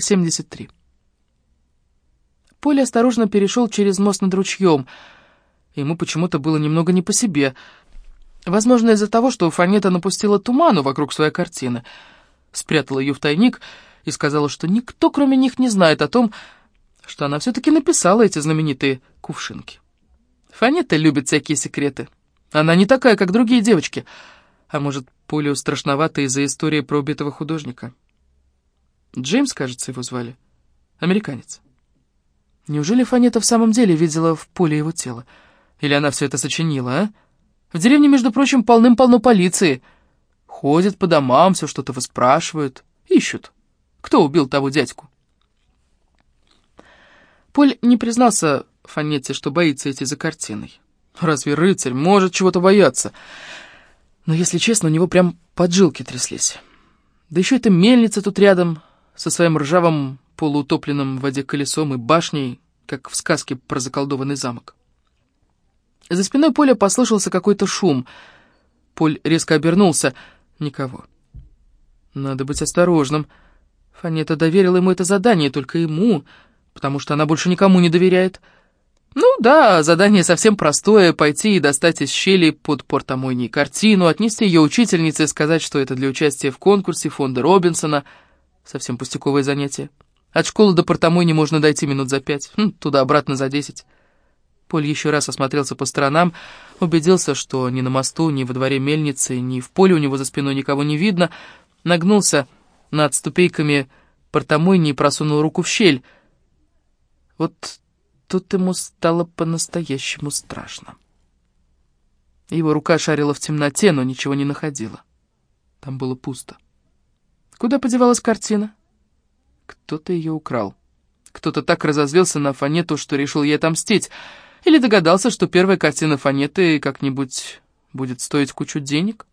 73. Поле осторожно перешел через мост над ручьем. Ему почему-то было немного не по себе. Возможно, из-за того, что Фанета напустила туману вокруг своей картины. Спрятала ее в тайник и сказала, что никто, кроме них, не знает о том, что она все-таки написала эти знаменитые кувшинки. Фанета любит всякие секреты. Она не такая, как другие девочки. А может, Полю страшновато из-за истории про убитого художника. Джеймс, кажется, его звали. Американец. Неужели Фанета в самом деле видела в поле его тело? Или она все это сочинила, а? В деревне, между прочим, полным-полно полиции. Ходят по домам, все что-то выспрашивают, ищут. Кто убил того дядьку? Поль не признался Фанете, что боится идти за картиной. Разве рыцарь может чего-то бояться? Но, если честно, у него прям поджилки тряслись. Да еще эта мельница тут рядом, со своим ржавым полуутопленным в воде колесом и башней, как в сказке про заколдованный замок. За спиной Поля послышался какой-то шум. Поль резко обернулся. Никого. Надо быть осторожным. Фанета доверила ему это задание, только ему, потому что она больше никому не доверяет. Ну да, задание совсем простое — пойти и достать из щели под портомойней картину, отнести ее учительнице и сказать, что это для участия в конкурсе фонда Робинсона. Совсем пустяковое занятие. От школы до портомойни можно дойти минут за пять, хм, туда-обратно за десять. Поль еще раз осмотрелся по сторонам, убедился, что ни на мосту, ни во дворе мельницы, ни в поле у него за спиной никого не видно, нагнулся над ступейками портомойни и просунул руку в щель. Вот тут ему стало по-настоящему страшно. Его рука шарила в темноте, но ничего не находила. Там было пусто. Куда подевалась картина? Кто-то ее украл. Кто-то так разозлился на Фанету, что решил ей отомстить. Или догадался, что первая картина Фанеты как-нибудь будет стоить кучу денег.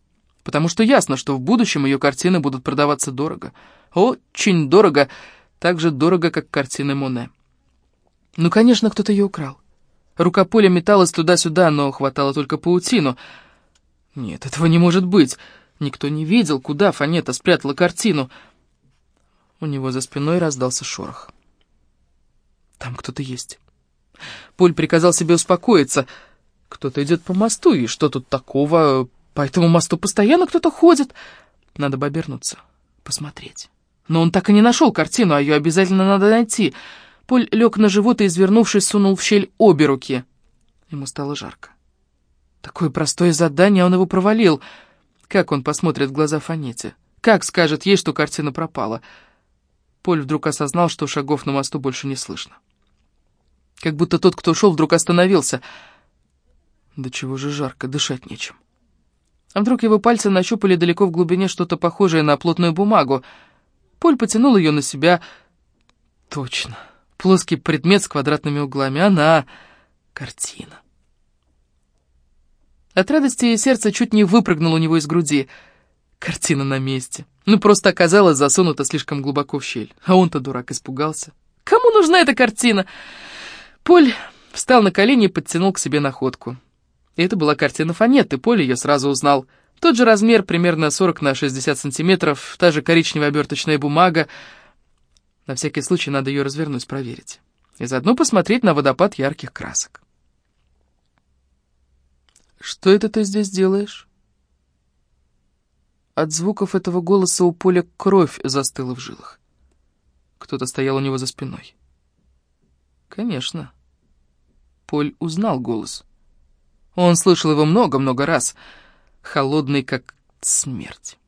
Потому что ясно, что в будущем ее картины будут продаваться дорого. Очень дорого, так же дорого, как картины Моне. Ну, конечно, кто-то ее украл. Рука Поля металась туда-сюда, но хватало только паутину. Нет, этого не может быть. Никто не видел, куда Фанета спрятала картину. У него за спиной раздался шорох. Там кто-то есть. Поль приказал себе успокоиться. Кто-то идет по мосту, и что тут такого? По этому мосту постоянно кто-то ходит. Надо бы обернуться, посмотреть. Но он так и не нашел картину, а ее обязательно надо найти. Поль лег на живот и, извернувшись, сунул в щель обе руки. Ему стало жарко. Такое простое задание, он его провалил. Как он посмотрит в глаза Фанете? Как скажет ей, что картина пропала? Поль вдруг осознал, что шагов на мосту больше не слышно. Как будто тот, кто ушел, вдруг остановился. Да чего же жарко, дышать нечем. А вдруг его пальцы нащупали далеко в глубине что-то похожее на плотную бумагу. Поль потянул ее на себя. Точно. Плоский предмет с квадратными углами. Она — картина. От радости сердце чуть не выпрыгнуло у него из груди. Картина на месте. Ну, просто оказалась засунута слишком глубоко в щель. А он-то, дурак, испугался. Кому нужна эта картина? Поль встал на колени и подтянул к себе находку. И это была картина Фанетты, Поль ее сразу узнал. Тот же размер, примерно 40 на 60 сантиметров, та же коричневая оберточная бумага. На всякий случай надо ее развернуть, проверить. И заодно посмотреть на водопад ярких красок. «Что это ты здесь делаешь?» От звуков этого голоса у Поля кровь застыла в жилах. Кто-то стоял у него за спиной. «Конечно». Поль узнал голос. Он слышал его много-много раз, холодный, как смерть.